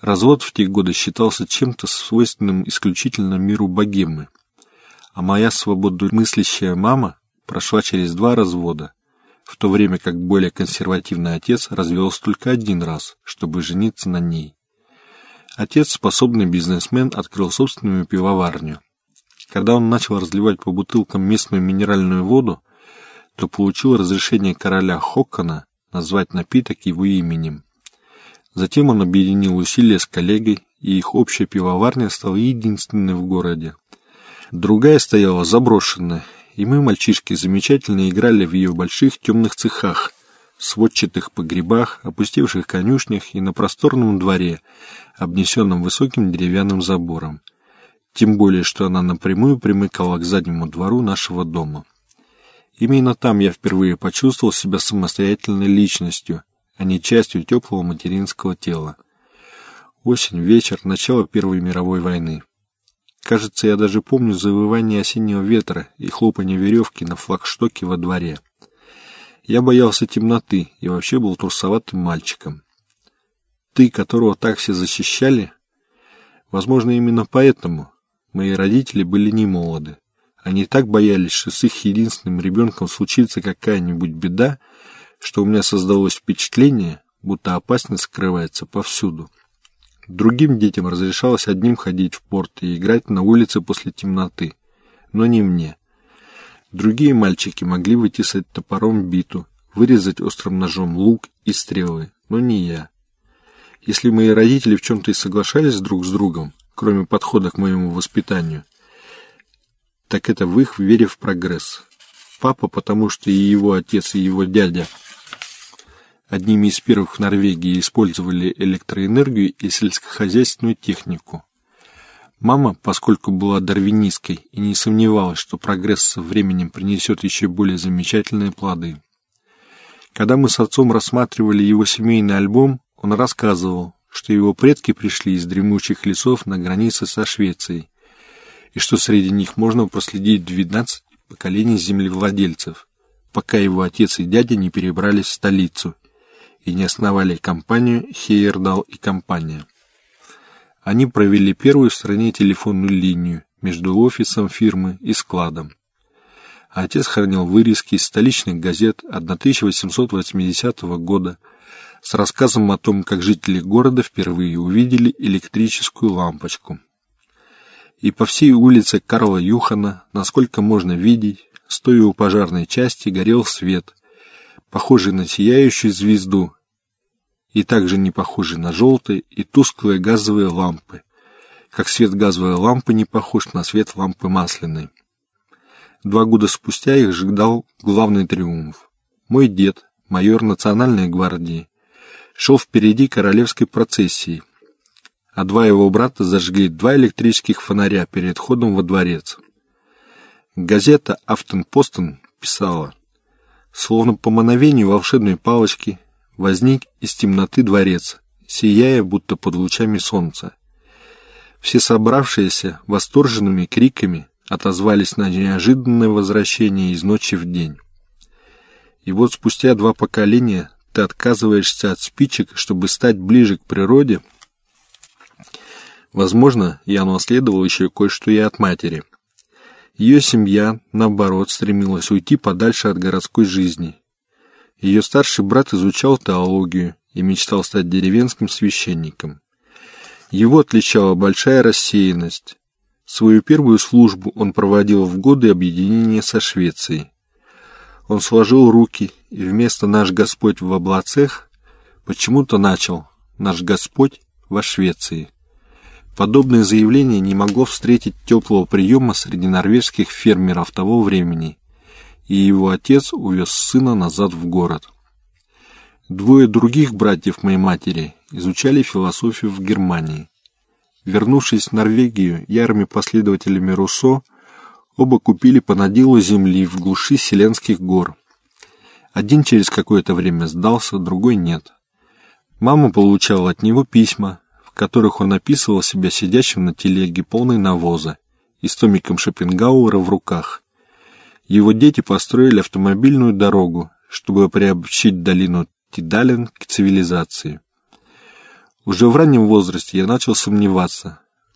Развод в те годы считался чем-то свойственным исключительно миру богемы. А моя свободомыслящая мама прошла через два развода, в то время как более консервативный отец развелся только один раз, чтобы жениться на ней. Отец, способный бизнесмен, открыл собственную пивоварню. Когда он начал разливать по бутылкам местную минеральную воду, то получил разрешение короля Хоккана назвать напиток его именем. Затем он объединил усилия с коллегой, и их общая пивоварня стала единственной в городе. Другая стояла заброшенная, и мы, мальчишки, замечательно играли в ее больших темных цехах, сводчатых погребах, опустевших конюшнях и на просторном дворе, обнесенном высоким деревянным забором. Тем более, что она напрямую примыкала к заднему двору нашего дома. Именно там я впервые почувствовал себя самостоятельной личностью, а не частью теплого материнского тела. Осень, вечер, начало Первой мировой войны. Кажется, я даже помню завывание осеннего ветра и хлопанье веревки на флагштоке во дворе. Я боялся темноты и вообще был трусоватым мальчиком. Ты, которого так все защищали? Возможно, именно поэтому мои родители были не молоды. Они так боялись, что с их единственным ребенком случится какая-нибудь беда, что у меня создалось впечатление, будто опасность скрывается повсюду. Другим детям разрешалось одним ходить в порт и играть на улице после темноты, но не мне. Другие мальчики могли вытесать топором биту, вырезать острым ножом лук и стрелы, но не я. Если мои родители в чем-то и соглашались друг с другом, кроме подхода к моему воспитанию, так это в их вере в прогресс. Папа, потому что и его отец, и его дядя – одними из первых в Норвегии использовали электроэнергию и сельскохозяйственную технику. Мама, поскольку была дарвинистской и не сомневалась, что прогресс со временем принесет еще более замечательные плоды. Когда мы с отцом рассматривали его семейный альбом, он рассказывал, что его предки пришли из дремучих лесов на границе со Швецией, и что среди них можно проследить 12 поколений землевладельцев, пока его отец и дядя не перебрались в столицу и не основали компанию Хейердал и компания. Они провели первую в стране телефонную линию между офисом фирмы и складом. Отец хранил вырезки из столичных газет 1880 года с рассказом о том, как жители города впервые увидели электрическую лампочку. И по всей улице Карла Юхана, насколько можно видеть, стоя у пожарной части, горел свет, похожий на сияющую звезду, и также не похожий на желтые и тусклые газовые лампы, как свет газовой лампы не похож на свет лампы масляной. Два года спустя их ждал главный триумф. Мой дед, майор национальной гвардии, шел впереди королевской процессии, а два его брата зажгли два электрических фонаря перед входом во дворец. Газета «Автенпостен» писала, Словно по мановению волшебной палочки возник из темноты дворец, сияя будто под лучами солнца. Все собравшиеся восторженными криками отозвались на неожиданное возвращение из ночи в день. И вот спустя два поколения ты отказываешься от спичек, чтобы стать ближе к природе. Возможно, я унаследовал еще кое-что и от матери. Ее семья, наоборот, стремилась уйти подальше от городской жизни. Ее старший брат изучал теологию и мечтал стать деревенским священником. Его отличала большая рассеянность. Свою первую службу он проводил в годы объединения со Швецией. Он сложил руки и вместо «Наш Господь в облацех» почему-то начал «Наш Господь во Швеции». Подобное заявление не могло встретить теплого приема среди норвежских фермеров того времени, и его отец увез сына назад в город. Двое других братьев моей матери изучали философию в Германии. Вернувшись в Норвегию ярыми последователями Руссо, оба купили по наделу земли в глуши Селенских гор. Один через какое-то время сдался, другой нет. Мама получала от него письма, которых он описывал себя сидящим на телеге полной навоза и с томиком Шопенгауэра в руках. Его дети построили автомобильную дорогу, чтобы приобщить долину Тидален к цивилизации. Уже в раннем возрасте я начал сомневаться,